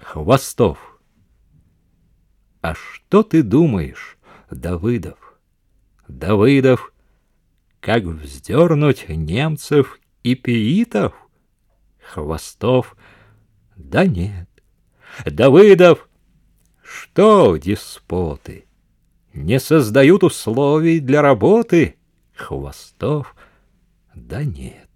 Хвостов. А что ты думаешь, Давыдов? Давыдов, как вздернуть немцев и пиитов? Хвостов. Да нет. Давыдов. Что, деспоты, не создают условий для работы? Хвостов. Да нет.